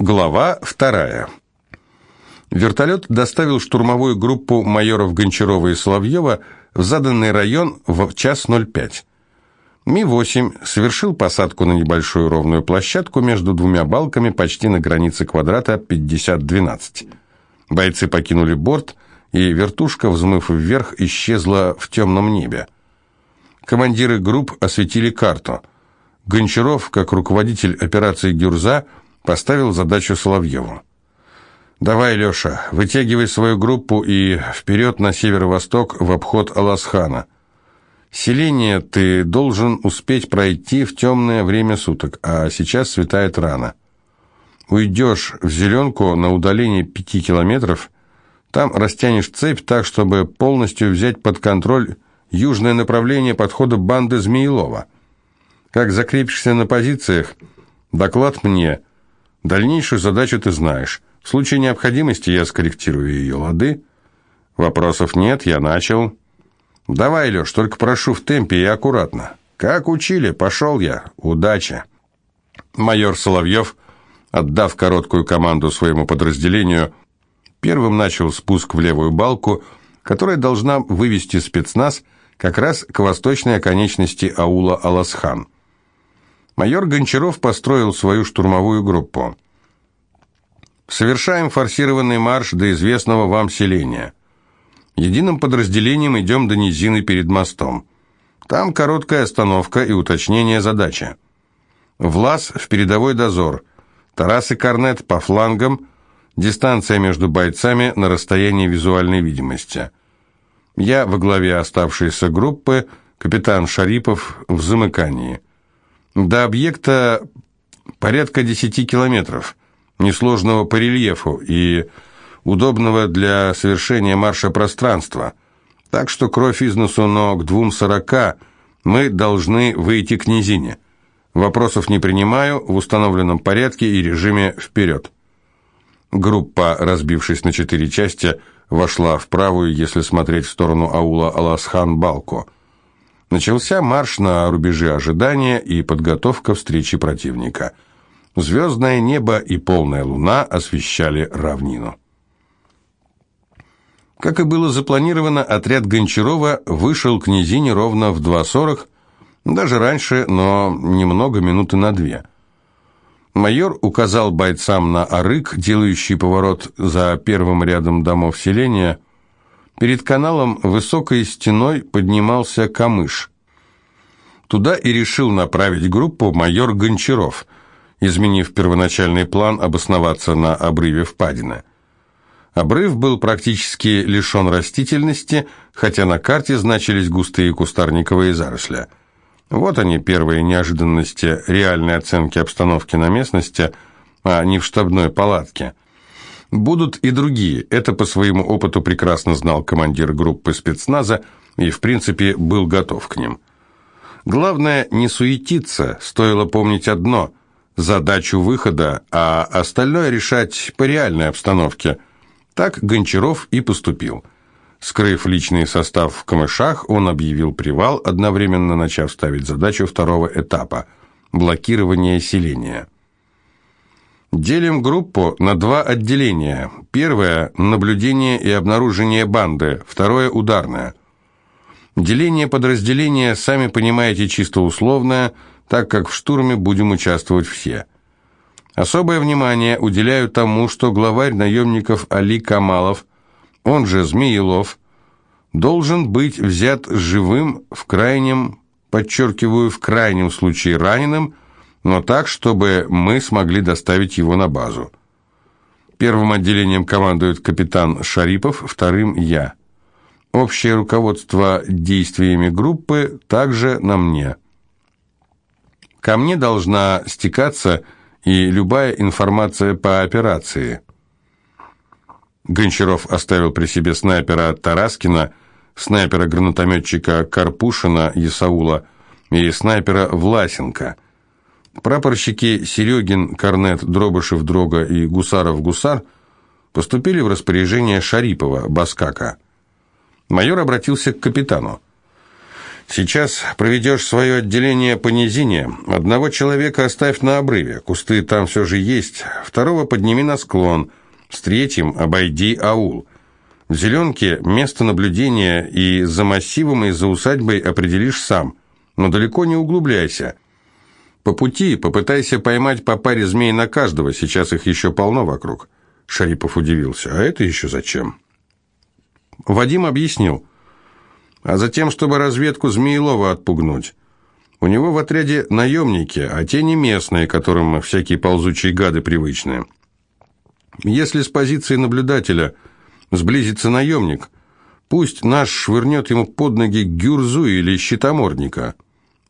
Глава вторая. Вертолет доставил штурмовую группу майоров Гончарова и Соловьева в заданный район в час 05. Ми-8 совершил посадку на небольшую ровную площадку между двумя балками почти на границе квадрата 50-12. Бойцы покинули борт, и вертушка, взмыв вверх, исчезла в темном небе. Командиры групп осветили карту. Гончаров, как руководитель операции «Гюрза», поставил задачу Соловьеву. «Давай, Леша, вытягивай свою группу и вперед на северо-восток в обход Аласхана. Селение ты должен успеть пройти в темное время суток, а сейчас светает рано. Уйдешь в зеленку на удалении пяти километров, там растянешь цепь так, чтобы полностью взять под контроль южное направление подхода банды Змеелова. Как закрепишься на позициях, доклад мне. Дальнейшую задачу ты знаешь». В случае необходимости я скорректирую ее лады. Вопросов нет, я начал. Давай, Леш, только прошу в темпе и аккуратно. Как учили, пошел я. Удачи. Майор Соловьев, отдав короткую команду своему подразделению, первым начал спуск в левую балку, которая должна вывести спецназ как раз к восточной оконечности аула Аласхан. Майор Гончаров построил свою штурмовую группу. Совершаем форсированный марш до известного вам селения. Единым подразделением идем до низины перед мостом. Там короткая остановка и уточнение задачи. Влас в передовой дозор. Тарас и Корнет по флангам. Дистанция между бойцами на расстоянии визуальной видимости. Я во главе оставшейся группы, капитан Шарипов в замыкании. До объекта порядка 10 километров несложного по рельефу и удобного для совершения марша пространства. Так что кровь из носу, но к двум сорока мы должны выйти к низине. Вопросов не принимаю, в установленном порядке и режиме вперед. Группа, разбившись на четыре части, вошла в правую, если смотреть в сторону аула Аласхан-Балко. Начался марш на рубеже ожидания и подготовка встречи противника – Звездное небо и полная луна освещали равнину. Как и было запланировано, отряд Гончарова вышел к низине ровно в 2.40, даже раньше, но немного, минуты на две. Майор указал бойцам на арык, делающий поворот за первым рядом домов селения. Перед каналом высокой стеной поднимался камыш. Туда и решил направить группу майор Гончаров – изменив первоначальный план обосноваться на обрыве впадины. Обрыв был практически лишен растительности, хотя на карте значились густые кустарниковые заросли. Вот они, первые неожиданности реальной оценки обстановки на местности, а не в штабной палатке. Будут и другие, это по своему опыту прекрасно знал командир группы спецназа и, в принципе, был готов к ним. Главное, не суетиться, стоило помнить одно – задачу выхода, а остальное решать по реальной обстановке. Так Гончаров и поступил. Скрыв личный состав в камышах, он объявил привал, одновременно начав ставить задачу второго этапа – блокирование селения. Делим группу на два отделения. Первое – наблюдение и обнаружение банды, второе – ударное. Деление подразделения, сами понимаете, чисто условное – так как в штурме будем участвовать все. Особое внимание уделяю тому, что главарь наемников Али Камалов, он же Змеелов, должен быть взят живым в крайнем, подчеркиваю, в крайнем случае раненым, но так, чтобы мы смогли доставить его на базу. Первым отделением командует капитан Шарипов, вторым я. Общее руководство действиями группы также на мне – Ко мне должна стекаться и любая информация по операции. Гончаров оставил при себе снайпера Тараскина, снайпера-гранатометчика Карпушина Ясаула и снайпера Власенко. Прапорщики Серегин, Корнет, Дробышев, Дрога и Гусаров-Гусар поступили в распоряжение Шарипова, Баскака. Майор обратился к капитану. Сейчас проведешь свое отделение по низине. Одного человека оставь на обрыве, кусты там все же есть. Второго подними на склон. С третьим обойди аул. В зеленке место наблюдения и за массивом, и за усадьбой определишь сам. Но далеко не углубляйся. По пути попытайся поймать по паре змей на каждого, сейчас их еще полно вокруг. Шарипов удивился. А это еще зачем? Вадим объяснил а затем, чтобы разведку Змеилова отпугнуть. У него в отряде наемники, а те не местные, которым всякие ползучие гады привычны. Если с позиции наблюдателя сблизится наемник, пусть наш швырнет ему под ноги гюрзу или щитомордника.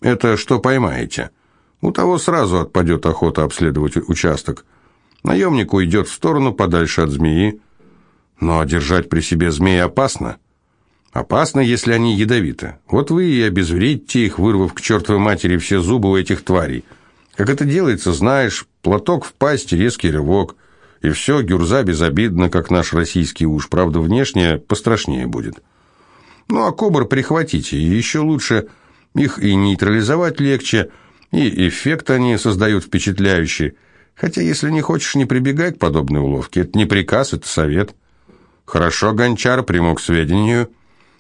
Это что поймаете? У того сразу отпадет охота обследовать участок. Наемник уйдет в сторону подальше от змеи. Но держать при себе змеи опасно. Опасно, если они ядовиты. Вот вы и обезвредите их, вырвав к чертовой матери все зубы у этих тварей. Как это делается, знаешь, платок в пасть, резкий рывок. И все, гюрза безобидно, как наш российский уж. Правда, внешне пострашнее будет. Ну, а кобр прихватите, и еще лучше их и нейтрализовать легче, и эффект они создают впечатляющий. Хотя, если не хочешь, не прибегай к подобной уловке. Это не приказ, это совет. Хорошо, гончар, приму к сведению.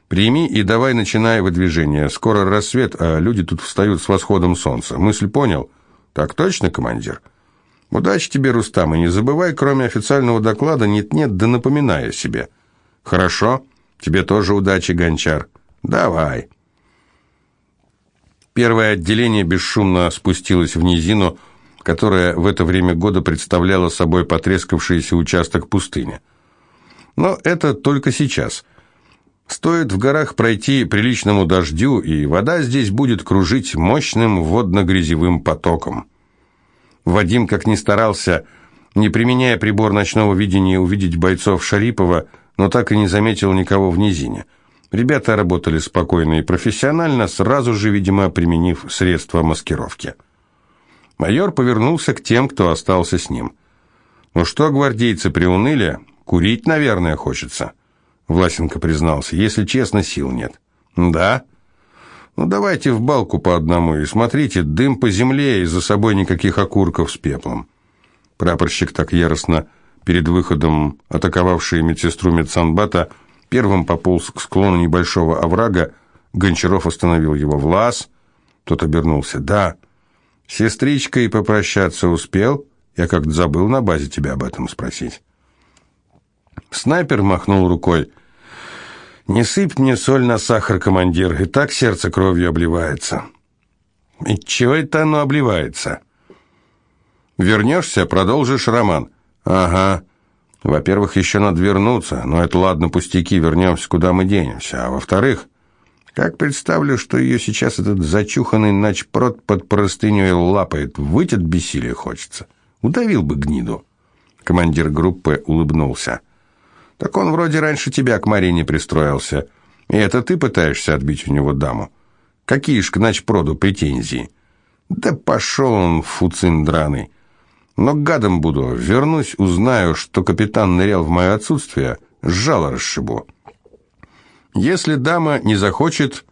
Прими и давай начинай выдвижение. Скоро рассвет, а люди тут встают с восходом солнца. Мысль понял? Так точно, командир? Удачи тебе, Рустам, и не забывай, кроме официального доклада, нет-нет, да напоминай о себе. Хорошо? Тебе тоже удачи, гончар. Давай. Первое отделение бесшумно спустилось в низину, которая в это время года представляла собой потрескавшийся участок пустыни. Но это только сейчас – Стоит в горах пройти приличному дождю, и вода здесь будет кружить мощным водно-грязевым потоком. Вадим, как ни старался, не применяя прибор ночного видения, увидеть бойцов Шарипова, но так и не заметил никого в низине. Ребята работали спокойно и профессионально, сразу же, видимо, применив средства маскировки. Майор повернулся к тем, кто остался с ним. «Ну что, гвардейцы, приуныли? Курить, наверное, хочется». Власенко признался. Если честно, сил нет. Да? Ну давайте в балку по одному и смотрите, дым по земле и за собой никаких окурков с пеплом. Прапорщик так яростно перед выходом атаковавший медсестру медсанбата первым пополз к склону небольшого оврага, Гончаров остановил его. «Влас?» Тот обернулся. «Да». «Сестричкой попрощаться успел? Я как-то забыл на базе тебя об этом спросить». Снайпер махнул рукой. «Не сыпь мне соль на сахар, командир, и так сердце кровью обливается». «И чего это оно обливается?» «Вернешься, продолжишь роман». «Ага. Во-первых, еще надо вернуться, но это ладно, пустяки, вернемся, куда мы денемся. А во-вторых, как представлю, что ее сейчас этот зачуханный начпрод под простыней лапает, выть от бессилия хочется. Удавил бы гниду». Командир группы улыбнулся. Так он вроде раньше тебя к Марине пристроился. И это ты пытаешься отбить у него даму. Какие ж к начпроду претензии? Да пошел он, фуцин драный. Но гадом буду. Вернусь, узнаю, что капитан нырял в мое отсутствие, жало расшибу. Если дама не захочет,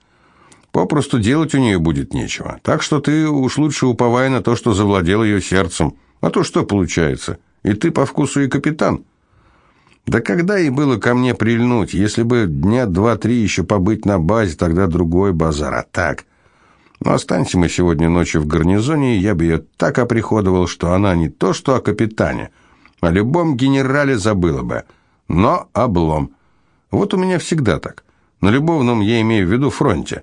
попросту делать у нее будет нечего. Так что ты уж лучше уповай на то, что завладел ее сердцем. А то что получается? И ты по вкусу и капитан. Да когда ей было ко мне прильнуть? Если бы дня два-три еще побыть на базе, тогда другой базар, а так... Но останься мы сегодня ночью в гарнизоне, я бы ее так оприходовал, что она не то что о капитане, о любом генерале забыла бы. Но облом. Вот у меня всегда так. На любовном я имею в виду фронте.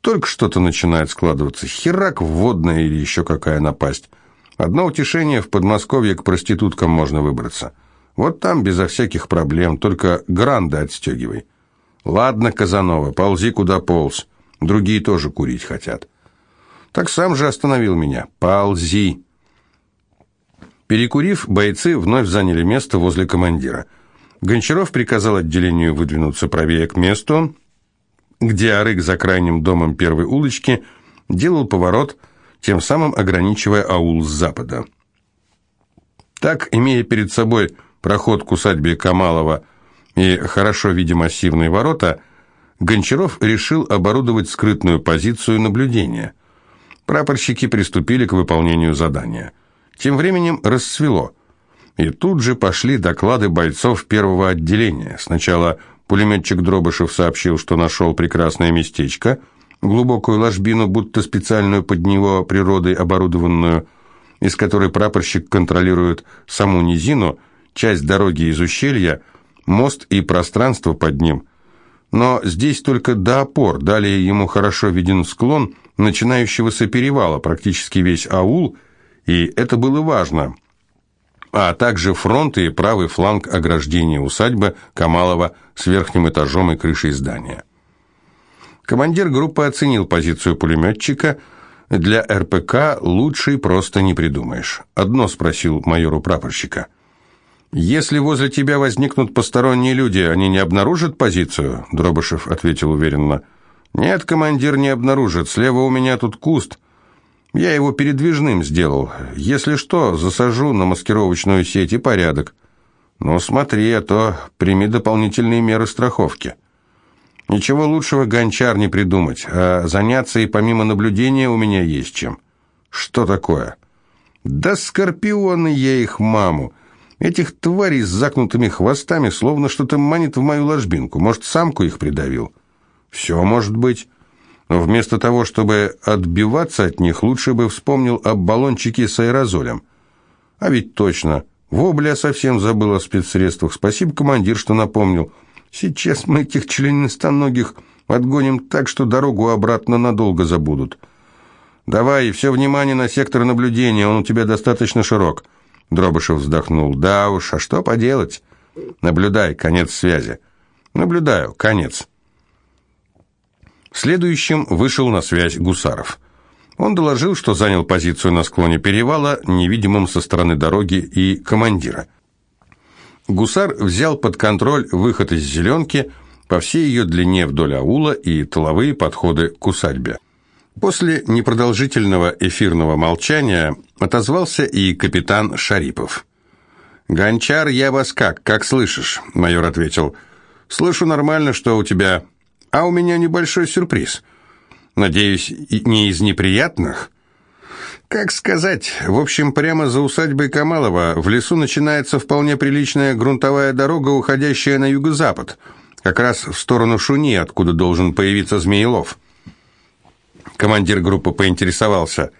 Только что-то начинает складываться. Херак вводная или еще какая напасть. Одно утешение в Подмосковье к проституткам можно выбраться. Вот там безо всяких проблем, только гранды отстегивай. Ладно, Казанова, ползи куда полз. Другие тоже курить хотят. Так сам же остановил меня. Ползи. Перекурив, бойцы вновь заняли место возле командира. Гончаров приказал отделению выдвинуться правее к месту, где Арык за крайним домом первой улочки делал поворот, тем самым ограничивая аул с запада. Так, имея перед собой проход к усадьбе Камалова и хорошо видя массивные ворота, Гончаров решил оборудовать скрытную позицию наблюдения. Прапорщики приступили к выполнению задания. Тем временем расцвело. И тут же пошли доклады бойцов первого отделения. Сначала пулеметчик Дробышев сообщил, что нашел прекрасное местечко, глубокую ложбину, будто специальную под него природой оборудованную, из которой прапорщик контролирует саму низину, часть дороги из ущелья, мост и пространство под ним – но здесь только до опор, далее ему хорошо виден склон начинающегося перевала, практически весь аул, и это было важно, а также фронт и правый фланг ограждения усадьбы Камалова с верхним этажом и крышей здания. Командир группы оценил позицию пулеметчика. Для РПК лучшей просто не придумаешь. Одно спросил майору прапорщика – «Если возле тебя возникнут посторонние люди, они не обнаружат позицию?» Дробышев ответил уверенно. «Нет, командир не обнаружит. Слева у меня тут куст. Я его передвижным сделал. Если что, засажу на маскировочную сеть и порядок. Но смотри, а то прими дополнительные меры страховки». Ничего лучшего гончар не придумать, а заняться и помимо наблюдения у меня есть чем. Что такое? Да скорпионы я их маму. Этих тварей с загнутыми хвостами словно что-то манит в мою ложбинку. Может, самку их придавил? Все может быть. Но вместо того, чтобы отбиваться от них, лучше бы вспомнил об баллончике с аэрозолем. А ведь точно. Вобля совсем забыл о спецсредствах. Спасибо, командир, что напомнил. Сейчас мы этих членистоногих отгоним так, что дорогу обратно надолго забудут. Давай, все внимание на сектор наблюдения, он у тебя достаточно широк. Дробышев вздохнул. «Да уж, а что поделать? Наблюдай, конец связи». «Наблюдаю, конец». Следующим вышел на связь Гусаров. Он доложил, что занял позицию на склоне перевала, невидимым со стороны дороги и командира. Гусар взял под контроль выход из «зеленки» по всей ее длине вдоль аула и тыловые подходы к усадьбе. После непродолжительного эфирного молчания отозвался и капитан Шарипов. «Гончар, я вас как? Как слышишь?» – майор ответил. «Слышу нормально, что у тебя... А у меня небольшой сюрприз. Надеюсь, не из неприятных?» «Как сказать? В общем, прямо за усадьбой Камалова в лесу начинается вполне приличная грунтовая дорога, уходящая на юго-запад, как раз в сторону Шуни, откуда должен появиться Змеелов». Командир группы поинтересовался.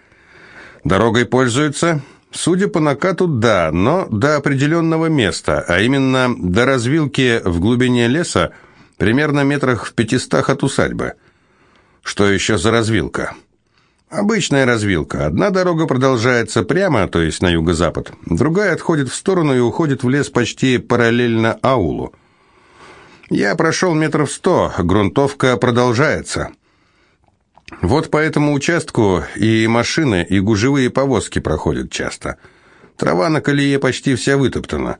«Дорогой пользуются?» «Судя по накату, да, но до определенного места, а именно до развилки в глубине леса, примерно метрах в пятистах от усадьбы». «Что еще за развилка?» Обычная развилка. Одна дорога продолжается прямо, то есть на юго-запад, другая отходит в сторону и уходит в лес почти параллельно аулу. Я прошел метров сто, грунтовка продолжается. Вот по этому участку и машины, и гужевые повозки проходят часто. Трава на колее почти вся вытоптана.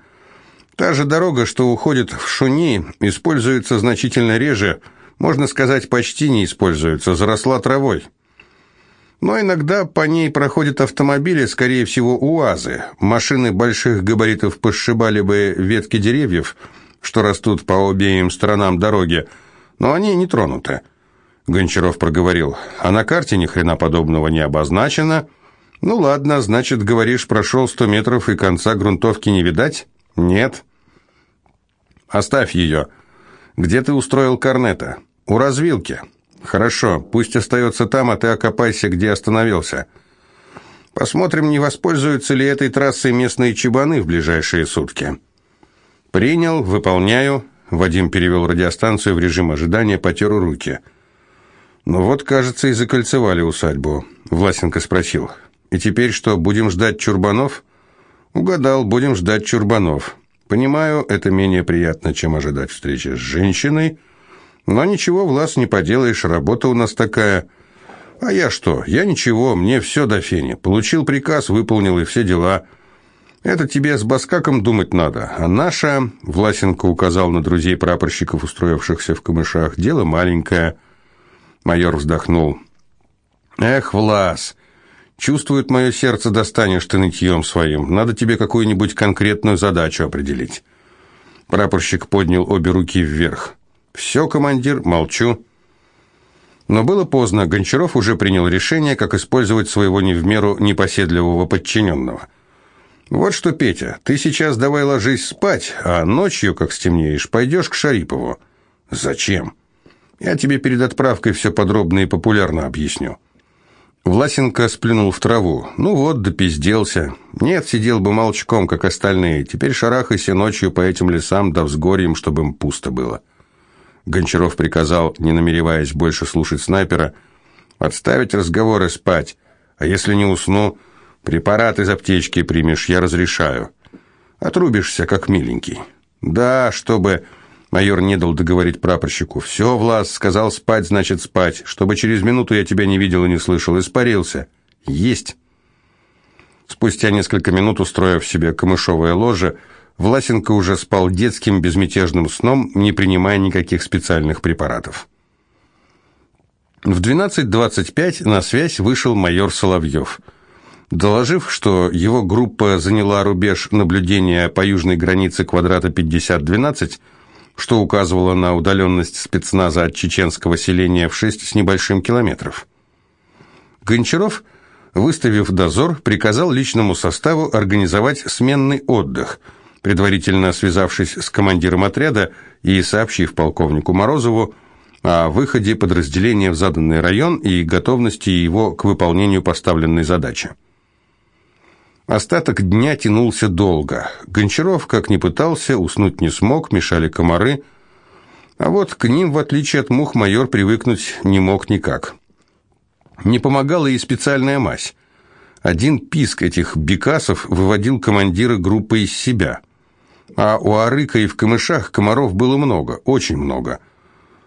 Та же дорога, что уходит в Шуни, используется значительно реже, можно сказать, почти не используется, заросла травой. Но иногда по ней проходят автомобили, скорее всего, УАЗы. Машины больших габаритов пошибали бы ветки деревьев, что растут по обеим сторонам дороги, но они не тронуты. Гончаров проговорил. «А на карте ни хрена подобного не обозначено». «Ну ладно, значит, говоришь, прошел сто метров и конца грунтовки не видать?» «Нет». «Оставь ее. Где ты устроил корнета?» «У развилки». «Хорошо, пусть остается там, а ты окопайся, где остановился». «Посмотрим, не воспользуются ли этой трассой местные чебаны в ближайшие сутки». «Принял, выполняю». Вадим перевел радиостанцию в режим ожидания, потер руки – ну вот, кажется, и закольцевали усадьбу. Власенко спросил. И теперь что, будем ждать чурбанов? Угадал, будем ждать чурбанов. Понимаю, это менее приятно, чем ожидать встречи с женщиной. Но ничего, Влас, не поделаешь, работа у нас такая. А я что? Я ничего, мне все до фени. Получил приказ, выполнил и все дела. Это тебе с Баскаком думать надо. А наша, Власенко указал на друзей прапорщиков, устроившихся в камышах, дело маленькое – Майор вздохнул. «Эх, Влас, чувствует мое сердце, достанешь ты нытьем своим. Надо тебе какую-нибудь конкретную задачу определить». Прапорщик поднял обе руки вверх. «Все, командир, молчу». Но было поздно, Гончаров уже принял решение, как использовать своего не в меру непоседливого подчиненного. «Вот что, Петя, ты сейчас давай ложись спать, а ночью, как стемнеешь, пойдешь к Шарипову». «Зачем?» «Я тебе перед отправкой все подробно и популярно объясню». Власенко сплюнул в траву. «Ну вот, допизделся. Нет, сидел бы молчком, как остальные. Теперь шарахайся ночью по этим лесам да взгорьям, чтобы им пусто было». Гончаров приказал, не намереваясь больше слушать снайпера, «Отставить разговоры, спать. А если не усну, препарат из аптечки примешь, я разрешаю. Отрубишься, как миленький». «Да, чтобы...» Майор не дал договорить прапорщику. «Все, Влас, сказал спать, значит спать. Чтобы через минуту я тебя не видел и не слышал. Испарился». «Есть». Спустя несколько минут, устроив себе камышовое ложе, Власенко уже спал детским безмятежным сном, не принимая никаких специальных препаратов. В 12.25 на связь вышел майор Соловьев. Доложив, что его группа заняла рубеж наблюдения по южной границе квадрата 5012, что указывало на удаленность спецназа от чеченского селения в 6 с небольшим километров. Гончаров, выставив дозор, приказал личному составу организовать сменный отдых, предварительно связавшись с командиром отряда и сообщив полковнику Морозову о выходе подразделения в заданный район и готовности его к выполнению поставленной задачи. Остаток дня тянулся долго. Гончаров, как ни пытался, уснуть не смог, мешали комары. А вот к ним, в отличие от мух, майор привыкнуть не мог никак. Не помогала и специальная мазь. Один писк этих бекасов выводил командира группы из себя. А у Арыка и в камышах комаров было много, очень много.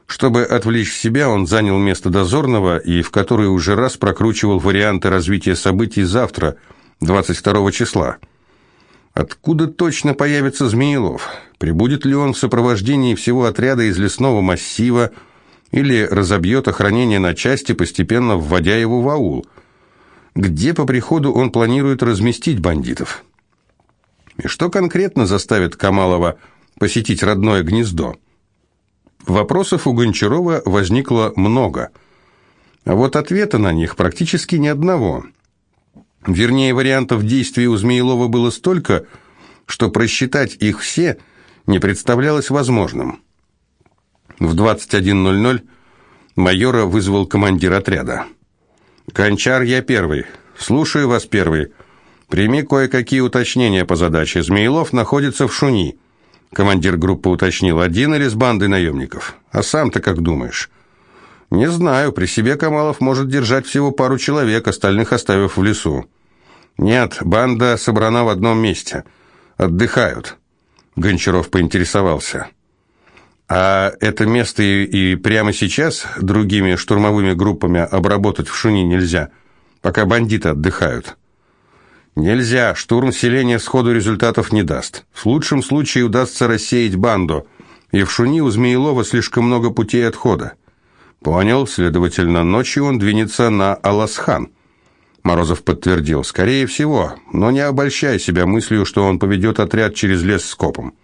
Чтобы отвлечь себя, он занял место дозорного и в который уже раз прокручивал варианты развития событий завтра – 22 числа. Откуда точно появится Змеелов? Прибудет ли он в сопровождении всего отряда из лесного массива или разобьет охранение на части, постепенно вводя его в аул? Где по приходу он планирует разместить бандитов? И что конкретно заставит Камалова посетить родное гнездо? Вопросов у Гончарова возникло много, а вот ответа на них практически ни одного – Вернее, вариантов действий у Змеелова было столько, что просчитать их все не представлялось возможным. В 21.00 майора вызвал командир отряда. «Кончар, я первый. Слушаю вас первый. Прими кое-какие уточнения по задаче. Змеелов находится в Шуни». Командир группы уточнил, один или с бандой наемников. «А сам-то как думаешь?» «Не знаю. При себе Камалов может держать всего пару человек, остальных оставив в лесу». «Нет, банда собрана в одном месте. Отдыхают», — Гончаров поинтересовался. «А это место и, и прямо сейчас другими штурмовыми группами обработать в Шуни нельзя, пока бандиты отдыхают?» «Нельзя. Штурм селения сходу результатов не даст. В лучшем случае удастся рассеять банду, и в Шуни у Змеелова слишком много путей отхода». «Понял. Следовательно, ночью он двинется на Аласхан». Морозов подтвердил. «Скорее всего, но не обольщай себя мыслью, что он поведет отряд через лес с копом».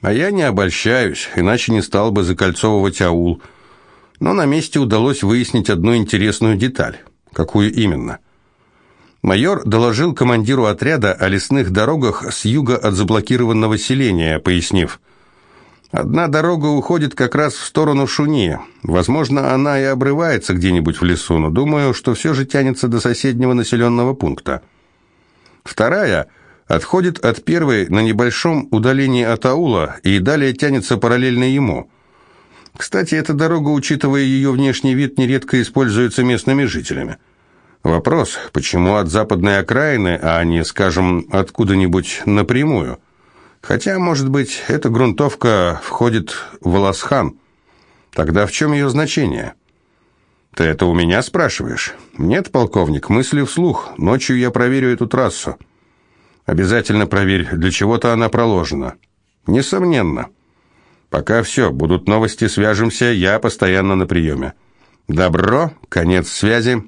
А я не обольщаюсь, иначе не стал бы закольцовывать аул. Но на месте удалось выяснить одну интересную деталь. Какую именно? Майор доложил командиру отряда о лесных дорогах с юга от заблокированного селения, пояснив – Одна дорога уходит как раз в сторону Шуни. Возможно, она и обрывается где-нибудь в лесу, но думаю, что все же тянется до соседнего населенного пункта. Вторая отходит от первой на небольшом удалении от аула и далее тянется параллельно ему. Кстати, эта дорога, учитывая ее внешний вид, нередко используется местными жителями. Вопрос, почему от западной окраины, а не, скажем, откуда-нибудь напрямую – Хотя, может быть, эта грунтовка входит в Ласхан. Тогда в чем ее значение? Ты это у меня спрашиваешь? Нет, полковник, мысли вслух. Ночью я проверю эту трассу. Обязательно проверь, для чего-то она проложена. Несомненно. Пока все, будут новости, свяжемся, я постоянно на приеме. Добро, конец связи.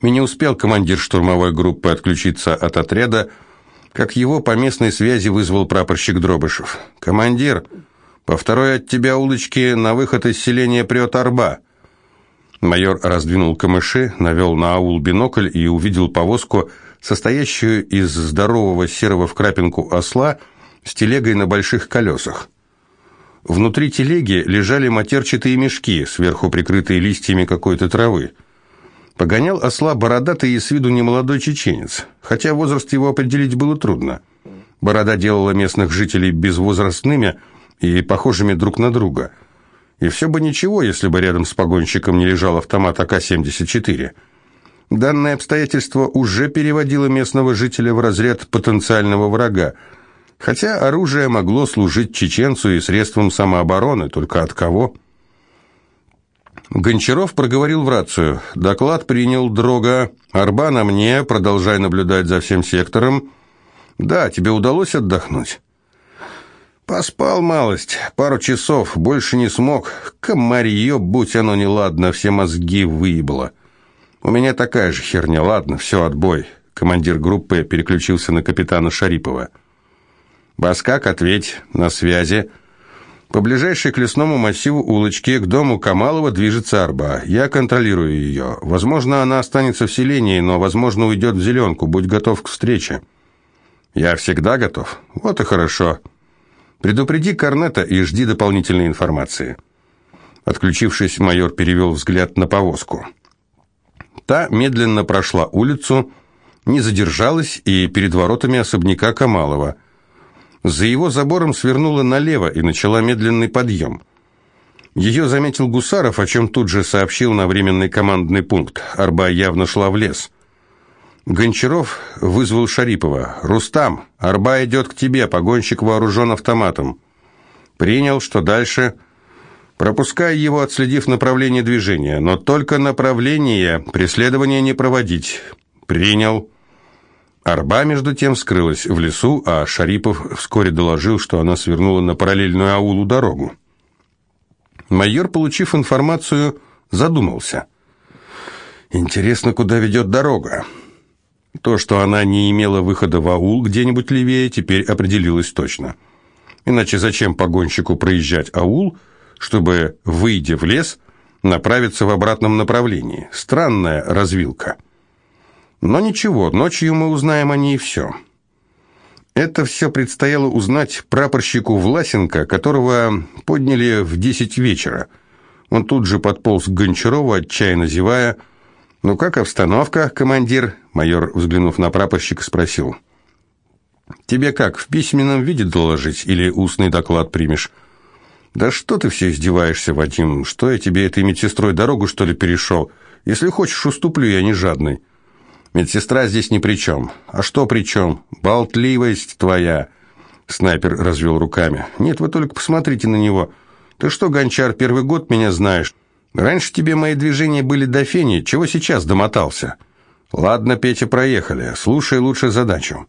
И не успел командир штурмовой группы отключиться от отряда, как его по местной связи вызвал прапорщик Дробышев. «Командир, По второй от тебя улочки на выход из селения прет арба. Майор раздвинул камыши, навел на аул бинокль и увидел повозку, состоящую из здорового серого в крапинку осла с телегой на больших колесах. Внутри телеги лежали матерчатые мешки, сверху прикрытые листьями какой-то травы. Погонял осла бородатый и с виду немолодой чеченец, хотя возраст его определить было трудно. Борода делала местных жителей безвозрастными и похожими друг на друга. И все бы ничего, если бы рядом с погонщиком не лежал автомат АК-74. Данное обстоятельство уже переводило местного жителя в разряд потенциального врага, хотя оружие могло служить чеченцу и средством самообороны, только от кого – Гончаров проговорил в рацию. Доклад принял Дрога. Арба на мне, продолжай наблюдать за всем сектором. Да, тебе удалось отдохнуть? Поспал малость, пару часов, больше не смог. Комарье, будь оно неладно, все мозги выебало. У меня такая же херня, ладно, все, отбой. Командир группы переключился на капитана Шарипова. Баскак, ответь, на связи. По ближайшей к лесному массиву улочке к дому Камалова движется арба. Я контролирую ее. Возможно, она останется в селении, но, возможно, уйдет в зеленку. Будь готов к встрече. Я всегда готов. Вот и хорошо. Предупреди Корнета и жди дополнительной информации. Отключившись, майор перевел взгляд на повозку. Та медленно прошла улицу, не задержалась и перед воротами особняка Камалова – за его забором свернула налево и начала медленный подъем. Ее заметил Гусаров, о чем тут же сообщил на временный командный пункт. Арба явно шла в лес. Гончаров вызвал Шарипова. «Рустам, Арба идет к тебе, погонщик вооружен автоматом». «Принял, что дальше?» «Пропускай его, отследив направление движения, но только направление, преследование не проводить». «Принял». Арба, между тем, скрылась в лесу, а Шарипов вскоре доложил, что она свернула на параллельную аулу дорогу. Майор, получив информацию, задумался. «Интересно, куда ведет дорога?» То, что она не имела выхода в аул где-нибудь левее, теперь определилось точно. Иначе зачем погонщику проезжать аул, чтобы, выйдя в лес, направиться в обратном направлении? Странная развилка. Но ничего, ночью мы узнаем о ней все. Это все предстояло узнать прапорщику Власенко, которого подняли в десять вечера. Он тут же подполз к Гончарову, отчаянно зевая. «Ну как обстановка, командир?» Майор, взглянув на прапорщика, спросил. «Тебе как, в письменном виде доложить или устный доклад примешь?» «Да что ты все издеваешься, Вадим? Что я тебе этой медсестрой дорогу, что ли, перешел? Если хочешь, уступлю, я не жадный». Медсестра здесь ни при чем. А что при чем? Болтливость твоя. Снайпер развел руками. Нет, вы только посмотрите на него. Ты что, гончар, первый год меня знаешь? Раньше тебе мои движения были до фени, чего сейчас домотался? Ладно, Петя, проехали. Слушай лучше задачу.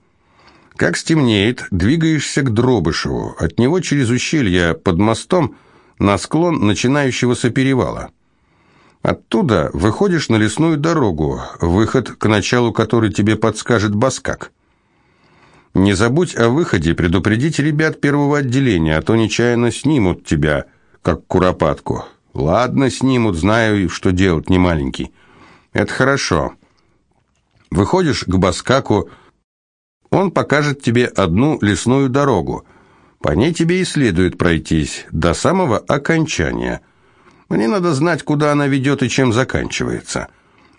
Как стемнеет, двигаешься к Дробышеву. От него через ущелье под мостом на склон начинающегося перевала. Оттуда выходишь на лесную дорогу, выход к началу которой тебе подскажет Баскак. Не забудь о выходе предупредить ребят первого отделения, а то нечаянно снимут тебя, как куропатку. Ладно, снимут, знаю, что делать, не маленький. Это хорошо. Выходишь к Баскаку, он покажет тебе одну лесную дорогу. По ней тебе и следует пройтись до самого окончания – мне надо знать, куда она ведет и чем заканчивается.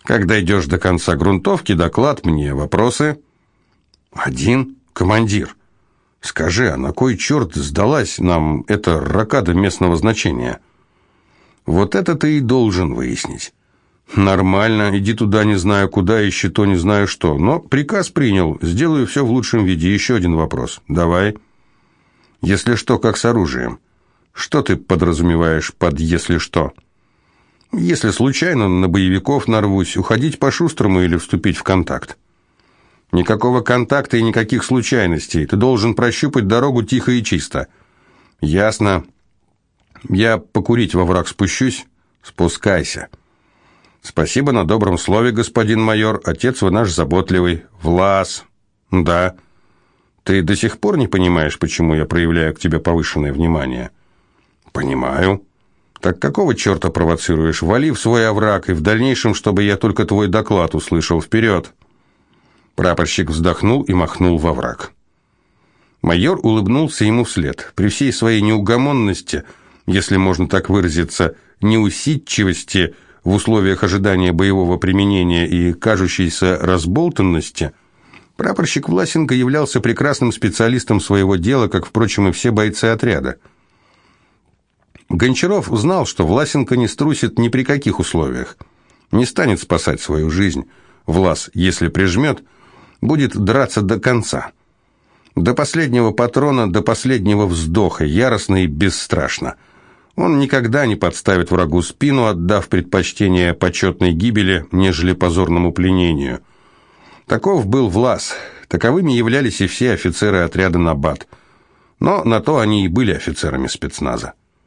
Когда идешь до конца грунтовки, доклад мне. Вопросы? Один. Командир. Скажи, а на кой черт сдалась нам эта ракада местного значения? Вот это ты и должен выяснить. Нормально, иди туда не знаю куда, ищи то не знаю что. Но приказ принял, сделаю все в лучшем виде. Еще один вопрос. Давай. Если что, как с оружием. Что ты подразумеваешь под «если что»? Если случайно на боевиков нарвусь, уходить по-шустрому или вступить в контакт? Никакого контакта и никаких случайностей. Ты должен прощупать дорогу тихо и чисто. Ясно. Я покурить во враг спущусь? Спускайся. Спасибо на добром слове, господин майор. Отец вы наш заботливый. Влас. Да. Ты до сих пор не понимаешь, почему я проявляю к тебе повышенное внимание?» Понимаю. Так какого черта провоцируешь? Вали в свой овраг, и в дальнейшем, чтобы я только твой доклад услышал. Вперед!» Прапорщик вздохнул и махнул во враг. Майор улыбнулся ему вслед. При всей своей неугомонности, если можно так выразиться, неусидчивости в условиях ожидания боевого применения и кажущейся разболтанности, прапорщик Власенко являлся прекрасным специалистом своего дела, как, впрочем, и все бойцы отряда. Гончаров знал, что Власенко не струсит ни при каких условиях. Не станет спасать свою жизнь. Влас, если прижмет, будет драться до конца. До последнего патрона, до последнего вздоха, яростно и бесстрашно. Он никогда не подставит врагу спину, отдав предпочтение почетной гибели, нежели позорному пленению. Таков был Влас. Таковыми являлись и все офицеры отряда Набат. Но на то они и были офицерами спецназа.